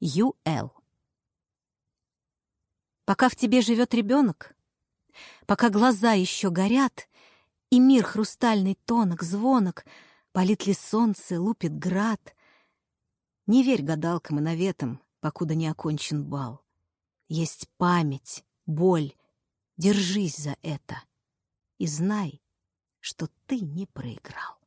Ю.Л. Пока в тебе живет ребенок, пока глаза еще горят, и мир хрустальный тонок, звонок, палит ли солнце, лупит град, не верь гадалкам и наветам, покуда не окончен бал. Есть память, боль, держись за это и знай, что ты не проиграл.